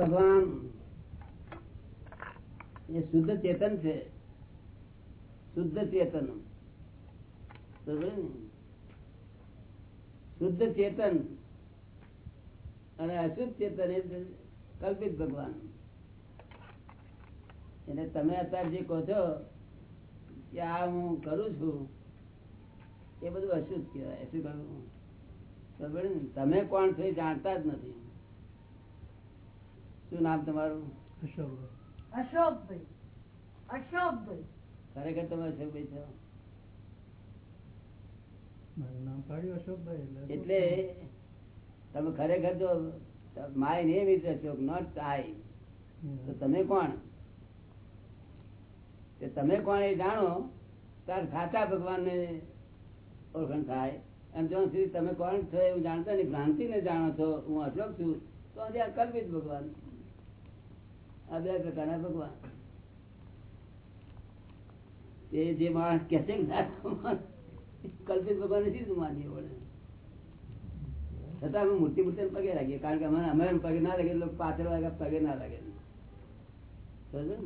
ભગવાન એ શુદ્ધ ચેતન છે. શુદ્ધ ચેતન. શુદ્ધ ચેતન. અને અશુદ્ધ ચેતન એ કલ્પિત ભગવાન. એટલે તમે અત્યારે જે કહો છો કે આ હું કરું છું, એ બધું અશુદ્ધ કહેવાય. શું કહ્યું? તમે કોણ છો એ જાણતા જ નથી. શું નામ તમારું? અશોકભાઈ. અશોકભાઈ. ખરેખર તમે અશોકભાઈ છો? મારું નામ પાડ્યું અશોકભાઈ એટલે તમે ખરેખર જો my name is Ashok not I તો તમે કોણ? તે તમે કોણ એ જાણો તાર સાચા ભગવાનને ઓળખણ થાય. અને જો સુધી તમે કોણ છો એવું જાણતા નહીં ભ્રાંતિને જાણો છો હું અશોક છું તો હજી આ કલ્પિત ભગવાન આ બે પ્રકારના ભગવાન એ જે માણસ કે છે કે ના, કલ્પિત ભગવાન નથી શું માનીએ વળે છતાં અમે મૂર્તિ મૂર્તિ પગે લાગીએ કારણ કે અમે અમે પગે ના લાગે લોકો પાછળ વાગ્યા પગે ના લાગે સમજો ને?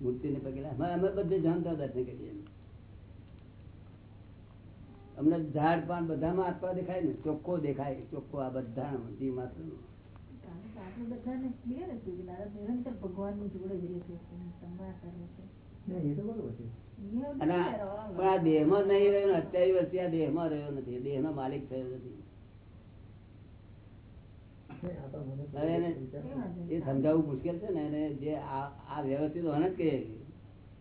મૂર્તિને પગે લાગે અમે અમે બધે જાણતા દર્શન કરીએ અમને ઝાડ પાન બધામાં આત્મા દેખાય ને ચોખ્ખો દેખાય ચોખ્ખો આ બધા જીવ માત્ર આપણે વર્ષથી થયો નથી. એ સમજાવવું મુશ્કેલ છે ને, એને જે આ વ્યવસ્થિત હોને જ કે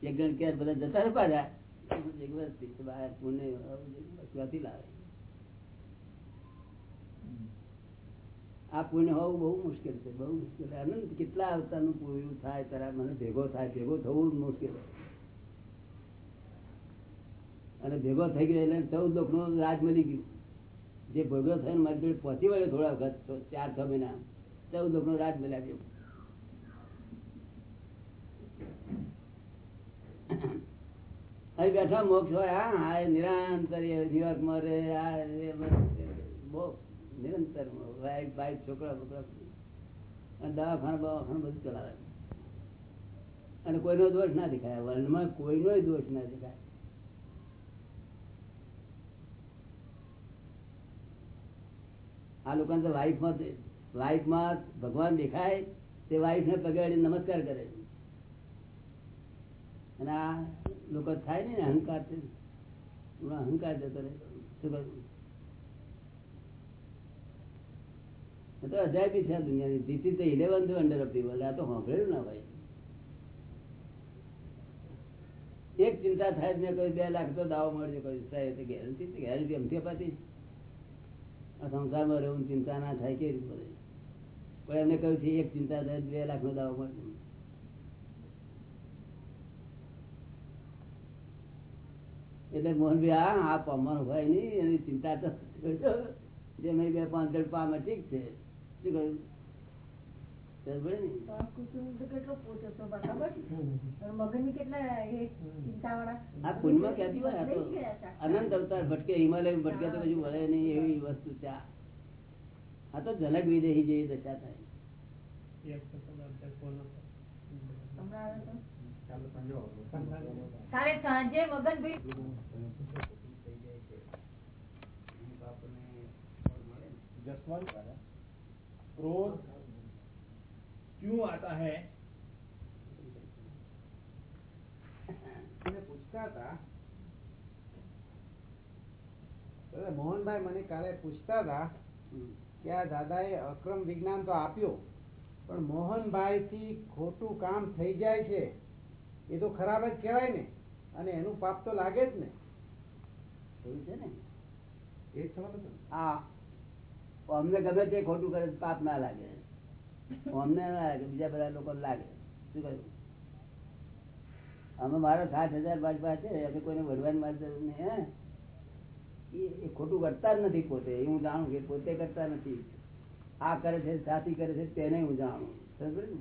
એક જણ કે બધા જતા પાછા, એક વ્યવસ્થિત બહાર પુણ્ય લાવે. આ પુણ્ય હોવું બહુ મુશ્કેલ છે બહુ મુશ્કેલ અનંત કેટલા અવતારનું પૂર્યું થાય તારા મને ભેગો થાય ભેગો થવું મુશ્કેલ અને ભેગો થઈ ગયો એટલે ચૌદ લોક રાજ મળી ગયું. જે ભેગો થઈને મારી જોડે પહોંચી વળ્યો થોડા વખત ચાર છ મહિના. ચૌદ લોક રાજ મળ્યા ગયું. અહીં બેઠા મોક્ષ હોય હા હા નિરંતર એ ન્યુયોર્કમાં આ રે, બહુ નિરંતર વાઈફ બાઈફ છોકરા બોકરા અને દવાખાના બવાખાના બધું ચલાવે અને કોઈનો દોષ ના દેખાય. વર્લ્ડમાં કોઈનો દોષ ના દેખાય. આ લોકોને તો વાઈફમાં ભગવાન દેખાય, તે વાઈફને પગાડી નમસ્કાર કરે અને આ લોકો થાય ને અહંકાર અહંકાર જતો રહે. શું કરું તો અજાયબી છે દુનિયાની. This is the eleventh wonder of the આ તો સાંભળેલું ના ભાઈ. એક ચિંતા થાય મેં કહ્યું બે લાખ તો દાવો મળજો. કહ્યું સાહેબ ગેરંટી ગેરંટી અમથી અપાતી આ સંસારમાં રહેવું ચિંતા ના થાય કેવી રીતે બધે કોઈ એમને કહ્યું છે, એક ચિંતા થાય બે લાખ નો દાવો મળશે એટલે મોહનભાઈ, હા આ પામવાનું હોય નહીં, એની ચિંતા તો જે મેં બે પાંચ જણ પામે ઠીક છે. શું કહ્યું અનંત અવતાર ભટકે હિમાલય ભટકે તો કજુ મળે નહીં એવી વસ્તુ છે આ તો ઝલક વિદેહી જેવી દશા થાય કાલે સાંજે મગન ભાઈ જસવંત क्रोध क्यों आता है મને પૂછતા હતા દાદા મોહનભાઈ મને કાલે પૂછતા હતા કે આ દાદાએ અક્રમ વિજ્ઞાન તો આપ્યું પણ મોહનભાઈ થી ખોટું કામ થઈ જાય છે એ તો ખરાબ જ કહેવાય ને અને એનું પાપ તો લાગે જ ને એવું છે ને એ જ સમજ હતો ને? આ અમને ગમે તે ખોટું કરે તો પાપ ના લાગે અમને ના લાગે બીજા બધા લોકો લાગે શું કહ્યું અમે મારા સાત હજાર ભાજપા છે અમે કોઈને વડવાની મારી જરૂર નહીં હે એ- એ ખોટું કરતા જ નથી પોતે એ હું જાણું કે પોતે કરતા નથી આ કરે છે સાથી કરે છે તેને હું જાણું સમજ્યો ને?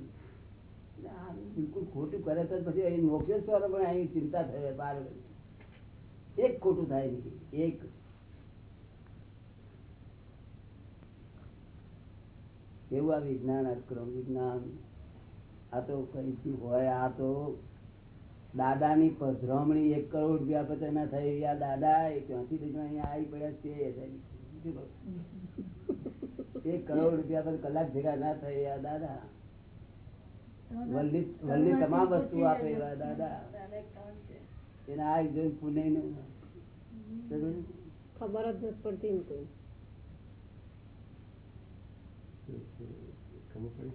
એટલે આ બિલકુલ ખોટું કરે તો પછી અહીં મોક્ષ જ તો પણ અહીં ચિંતા થાય બાર એક ખોટું થાય નહીં એક કેવું આ વિજ્ઞાન અક્રમ વિજ્ઞાન? આ તો કઈથી હોય, આ તો દાદાની પધરામણી એક કરોડ રૂપિયા પછી ના થઈ આ દાદા એ ક્યાંથી અહીંયા આવી પડ્યા છે એક કરોડ રૂપિયા પર કલાક ભેગા ના થઈ આ દાદા. વલ્લી વલ્લી તમામ વસ્તુ આપે એવા દાદા. એને આ જોઈ પુણે ખબર જ નથી પડતી ખબર પડી?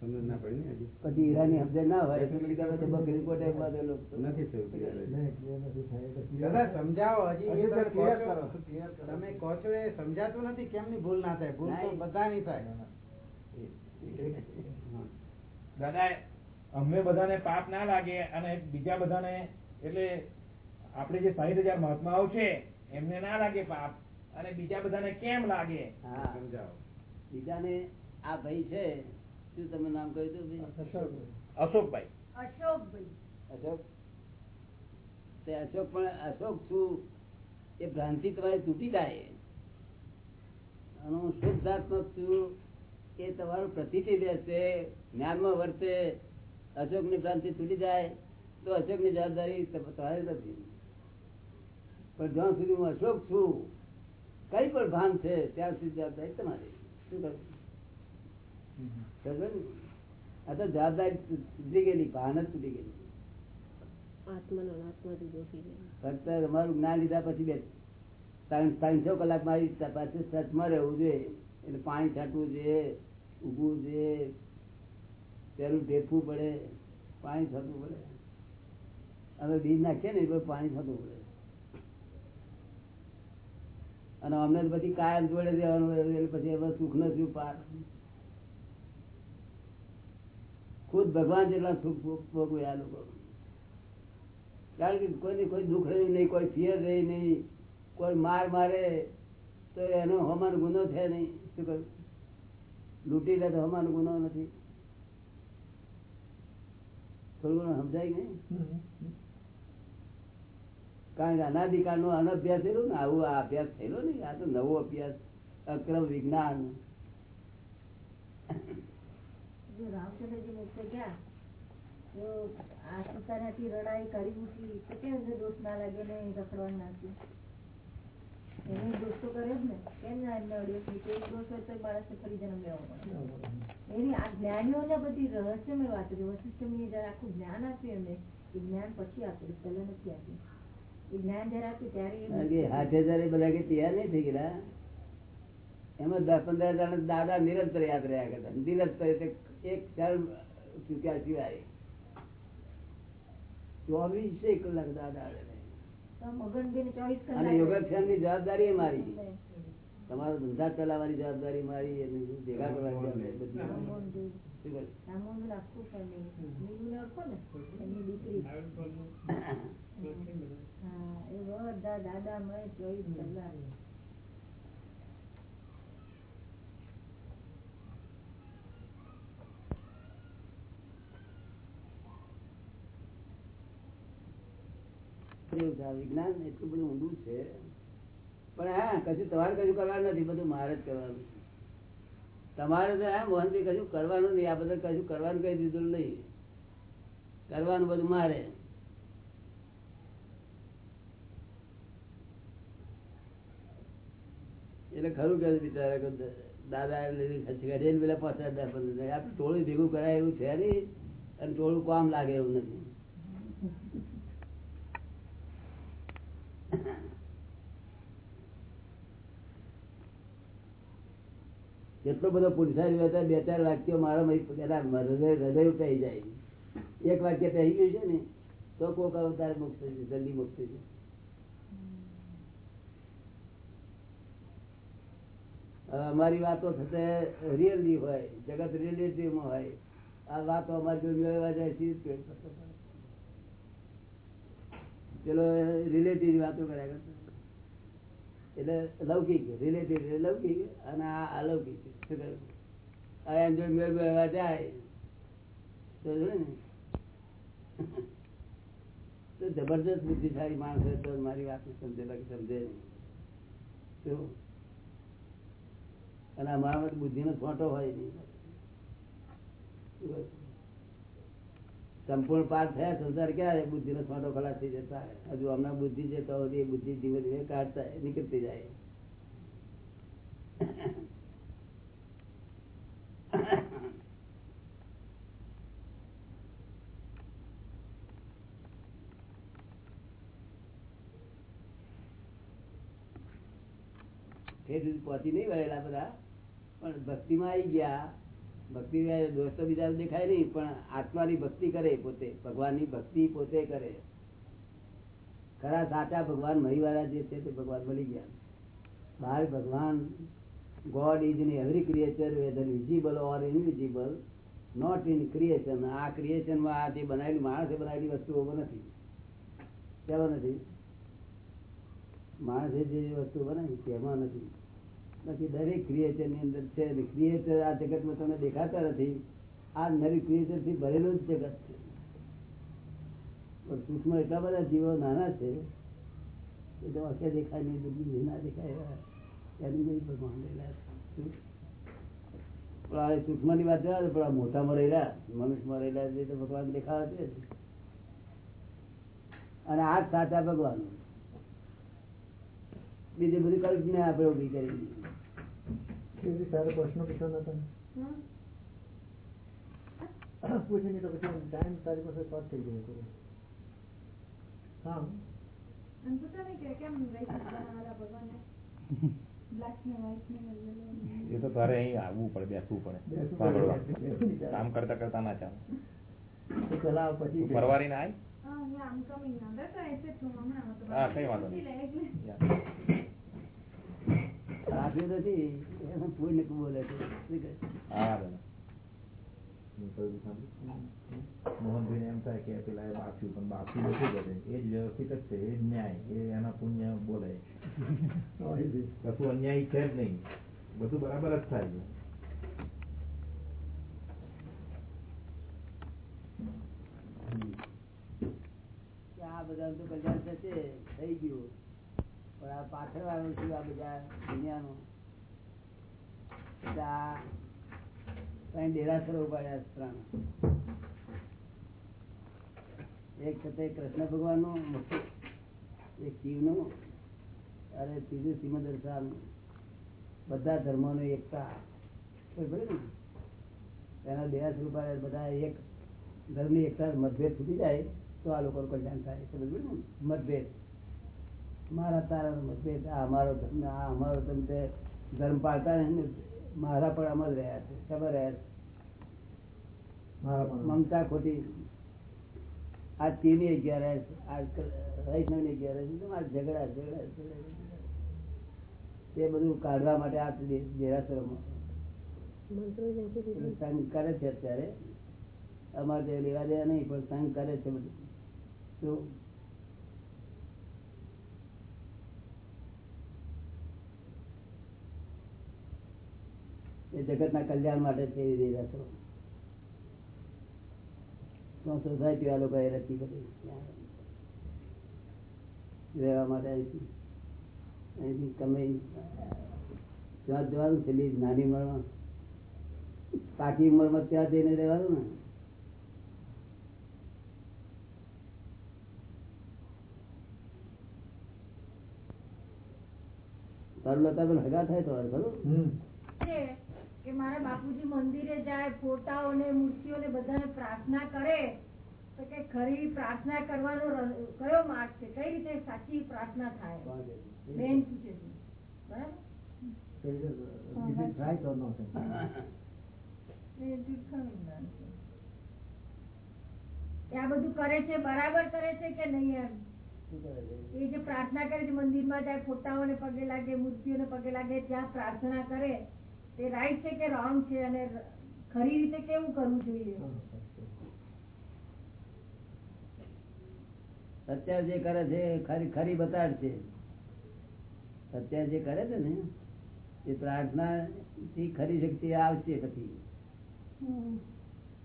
સમજ ના પડી ને પછી ઈરાની સમજણ ના હોય તો બકરી કોટે બાંધેલો. નથી થયું સમજાવો હજી તમે કહો છો- એ સમજાતું નથી કેમની ભૂલ ના થાય? ભૂલ તો નહીં. બધાની થાય. દાદા અમને બધાને પાપ ના લાગે અને બીજા બધાને એટલે આપણે જે સાહીઠ હજાર મહાત્માઓ છે એમને ના લાગે પાપ. અને બીજા બધાને કેમ લાગે? હા. સમજાવો. બીજાને આ ભાઈ છે શું તમે નામ કહ્યું હતું અશોકભાઈ. અશોકભાઈ. અશોક? તે અશોક પણ અશોક છું. એ ભ્રાંતિ તમારી તૂટી જાય. અને હું શુદ્ધાત્મક છું. એ તમારું પ્રતિથી રહેશે જ્ઞાનમાં વર્તે. અશોકની ભ્રાંતિ તૂટી જાય તો અશોકની જવાબદારી તમ- તમારી નથી. પણ જ્યાં સુધી હું અશોક છું કઈ પણ ભાન છે ત્યાં સુધી જવાબદારી તમારી. ને? આ તો જવાબદારી તૂટી ગયેલી ભાન જ તૂટી ગયેલી. ફક્ત તમારું જ્ઞાન લીધા પછી બે ત્રણ ત્રણસો કલાક મારી પાછું સચમાં રહેવું જોઈએ એટલે પાણી છાંટવું જોઈએ ઉગવું જોઈએ પેલું ઢેફવું પડે પાણી છાંટવું પડે. હવે બીજ નાખીએ ને એટલે પાણી છાંટવું પડે. અને અમને પછી કાયમ જોડે દેવાનું પછી હવે સુખ નથી પાર ખુદ ભગવાન જેટલા સુખ ભોગ- ભોગવે આ લોકો. કારણ કે કોઈને કોઈ દુઃખ રહ્યું નહીં, કોઈ ફિયર રહી નહીં, કોઈ માર મારે, તો એનો હમાન ગુનો છે નહીં. શું કહ્યું? લૂંટી લે તો હમાન ગુનો નથી. થોડું ઘણું સમજાય નહીં? કારણ કે અનાધિકાર નો અનભ્યાસ થયેલો ને આવું આ અભ્યાસ થયેલો ને આ તો નવો અભ્યાસ, અક્રમ વિજ્ઞાન. જ્ઞાનીઓને બધી રહસ્યમય આખું જ્ઞાન આપ્યું એમને જ્ઞાન પછી આપ્યું પેલા નથી આપ્યું. એ બધા તૈયાર નહીં થઈ ગયા. એમાં દસ પંદર દાદા નિરંતર યાદ રહ્યા કરતા. નિરંતર એક ક્ષણ ચૂક્યા સિવાય. ચોવીસે કલાક દાદા અને કલાક યોગાક્ષરની જવાબદારી મારી. તમારો ધંધા ચલાવવાની જવાબદારી મારી અને ભેગા કરવાની હા, એ બધા ચોવીસ કલાક. વિજ્ઞાન એટલું બધું ઊંડું છે. પણ હા કશું તમારે કશું કરવાનું નથી બધું મારે જ કરવાનું તમારે તો હા મોહનભાઈ કશું કરવાનું નહીં આ બધું કશું કરવાનું કઈ દીધું નહીં. કરવાનું બધું મારે. એટલે ખરું કે બિચારા દાદા ઘડેલ પેલા પચાસ આપણે ટોળું ભેગું કરાય એવું છે નહીં. અને ટોળું કામ લાગે એવું નથી. એટલો બધો પુરુષારી હતા, બે ચાર વાક્યો મારા પેલા હૃદય હૃદય ઉઠાઈ જાય. એક વાક્ય પહેરી ગયું છે ને, તો કોક અવતાર મુક્ત છે જલ્દી મુક્ત છે અમારી વાતો થતે રિયલી હોય, જગત રિલેટિવમાં હોય. આ વાતો અમારી જોડે મેળવવા જાય છે પેલો રિલેટિવ વાતો કર્યા કરતા એટલે લૌકિક રિલેટિવ લૌકિક અને આ અલૌકિક? આ એમ મેળ મેળવવા જાય તો જબરજસ્ત બુદ્ધિશાળી માણસ હોય તો મારી વાત સમજે બાકી સમજે નહીં. શું અને અમારામાં બુદ્ધિ નો છોટો હોય નહીં. સંપૂર્ણ પાર થયા, સંસાર ક્યારે બુદ્ધિ નો છોટો ખલાસ થઈ જતા હજુ હમણાં બુદ્ધિ છે તો એ બુદ્ધિ ધીમે ધીમે કાઢતા નીકળતી જાય. ઠેર સુધી પહોંચી નહીં વળેલા બધા? પણ ભક્તિમાં આવી ગયા. ભક્તિ દોસ્તો બીજા દેખાય નહીં, પણ આત્માની ભક્તિ કરે પોતે. ભગવાનની ભક્તિ પોતે કરે. ખરા સાચા ભગવાન મહીવાળા જે છે તે ભગવાન મળી ગયા. બહાર ભગવાન God is in every creature whether visible or invisible not in creation આ ક્રિએશનમાં આ જે બનાવેલી માણસે બનાવેલી વસ્તુઓ નથી. કેવા નથી? માણસે જે વસ્તુ બનાવી તેમાં નથી. બાકી દરેક ક્રિએચરની અંદર છે ક્રિએચર આ જગતમાં તમને દેખાતા નથી. આ નવી ક્રિએચરથી ભરેલું જ જગત છે. પણ સૂક્ષ્મ એટલા બધા જીવો નાના છે કે જો આંખે દેખાય નહીં બીજી ના દેખાય એની જેવી ભગવાન રહેલા પણ આ સૂક્ષ્મની વાત દો, પણ આ મોટામાં રહેલા મનુષ્યમાં રહેલા જે તો ભગવાન દેખાવા છે. અને આ સાચા ભગવાન બીજી બધી કલ્પના આપણે ઊભી કરી પ્રશ્ન તો પછી ટાઈમ તારી પાસે થઈ ગયો હા. એ તો તારે અહીં આવવું પડે બેસવું પડે. સાંભળવા. કામ કરતા કરતા ના ચાલે. પેલા પછી ફરવારી ના આવી હા, કઈ વાંધો નહીં. રાખ્યું નથી એમાં પૂર્ણ બોલે છે. મોહનભાઈ એમ થાય કે પેલા એ પણ બાફ્યું નથી કરે? એ જ વ્યવસ્થિત જ છે એ ન્યાય. એ એના પુણ્ય બોલે. કશું અન્યાય છે જ નહીં. બધું બરાબર જ થાય છે. આ બધા તો કલ્યાણ થશે થઈ ગયું. પણ પાછળ વાળું છું આ બધા દુનિયાનું. ડેરાસરો ઉપાડ્યા ત્રણ. એક તે કૃષ્ણ ભગવાનનું એક શિવનું, અને ત્રીજું સિમંદર શાહનું બધા એકતા. બરાબર ને? એના ડેરાસર ઉપાડ્યા બધા એક ધર્મની એકતા મતભેદ છૂટી જાય તો આ લોકો કલ્યાણ થાય. ને? મતભેદ. મારા તારા મતભેદ આ અમારો ધર્મ આ અમારો ધર્મ તે ધર્મ પાડતા ને મારા પણ અમલ રહ્યા છે. ખબર રહ્યા છે મમતા ખોટી. આ તીની અગિયાર આજ વૈષ્ણવની અગિયાર ઝઘડા ઝઘડા ઝઘડા તે બધું કાઢવા માટે આ દે- દેરાસરોમાં સંઘ કરે છે અત્યારે. અમારે લેવા દેવા નહીં પણ સંઘ કરે છે બધું. શું? એ જગતના કલ્યાણ માટે છે રહ્યા દેરાસરો સોસાયટી આ લોકો રચી કરી? રહેવા માટે અહીંથી. અહીંથી તમે ત્યાં જવાનું પેલી નાની ઉંમરમાં. પાકી ઉંમરમાં ત્યાં જઈને રહેવાનું ને. તારું લતા પણ હગા થાય તો ખરું? હમ. છે કે મારા બાપુજી મંદિરે જાય ફોટાઓને મૂર્તિઓને બધાને પ્રાર્થના કરે તો કે ખરી પ્રાર્થના કરવાનો કયો માર્ગ છે? કઈ રીતે સાચી પ્રાર્થના થાય? બેન પૂછે છે. આ બધું કરે છે બરાબર કરે છે કે નહીં એમ? એ જે પ્રાર્થના કરે છે મંદિરમાં જાય ફોટાઓને પગે લાગે મૂર્તિઓને પગે લાગે ત્યાં પ્રાર્થના કરે. તે રાઈટ છે કે રોંગ છે અને ખરી રીતે કેવું કરવું જોઈએ? અત્યારે જે કરે છે ખરી ખરી બતાડ છે. અત્યારે જે કરે છે ને એ પ્રાર્થના થી ખરી શક્તિ આવશે પછી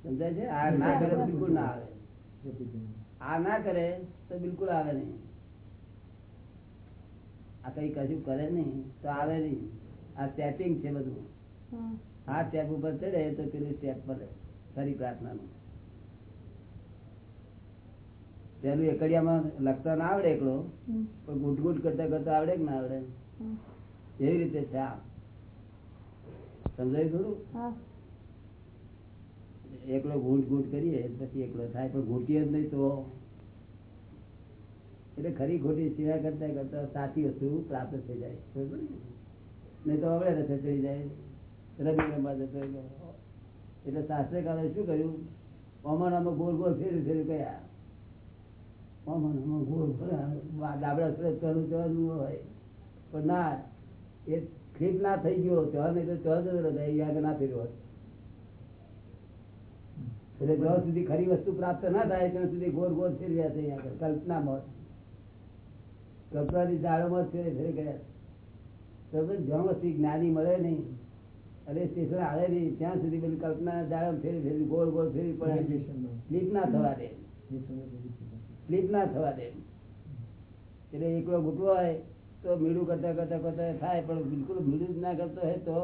સમજાય છે? આ ના કરે બિલકુલ ના આવે. આ ના કરે તો બિલકુલ આવે નહીં. આ કઈ કશું કરે નહીં તો આવે નહીં. આ સેટિંગ છે બધું. આ સ્ટેપ ઉપર ચડે તો પેલું સ્ટેપ પર ફરી પ્રાર્થનાનું. પેલું એકડિયામાં લખતા ના આવડે એકલો. પણ ગુટ ગુટ કરતા કરતા આવડે કે ના આવડે? એવી રીતે છે આ. સમજાયું થોડું? એકલો ઘૂંટ ઘૂંટ કરીએ પછી એકલો થાય પણ ઘૂંટીએ જ નહીં તો. એટલે ખરી ખોટી સિવાય કરતા કરતા સાચી વસ્તુ પ્રાપ્ત થઈ જાય. નહીં તો હવે રસ્તે ચડી જાય. રવિ રમવા જતો એટલે શાસ્ત્રકારોએ શું કર્યું? ઓમાં આમાં ગોળ ગોળ ફેરી ફેરી ગયા. ઓમાં ને ગોળ ગોળ ડાબડા સડે ચડું ચડવું હોય. પણ ના, એ ફીટ ના થઈ ગયો. ચહ નહીં તો અહીંયા ના ફેર્યો એટલે જ્યાં સુધી ખરી વસ્તુ પ્રાપ્ત ના થાય, ત્યાં સુધી ગોળ ગોળ ફેરવ્યા છે અહીંયા કલ્પના કલ્પનામાં. કલ્પનાની જાળોમાં ફેરે, ફેરી ગયા? જ્યાં વસ્તુ જ્ઞાની મળે નહીં અને સ્ટેશન આવે નહીં. ત્યાં સુધી પેલી કલ્પના જાળો ફેરી ફેરી ગોળ ગોળ ફેરી પડે. સ્લીપ ના થવા દે. સ્લીપ ના થવા દે. એટલે એકલો ઘૂંટવો હોય તો મીડું કરતા કરતા કરતા થાય પણ બિલકુલ મીડું જ ના કરતો હોય તો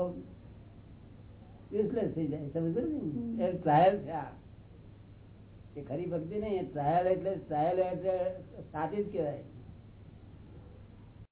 યુઝલેસ થઈ જાય. સમજો ને એ ટ્રાયલ છે આ. એ ખરી ભક્તિ નહીં ટ્રાયલ એટલે ટ્રાયલ એટલે સાચી જ કહેવાય.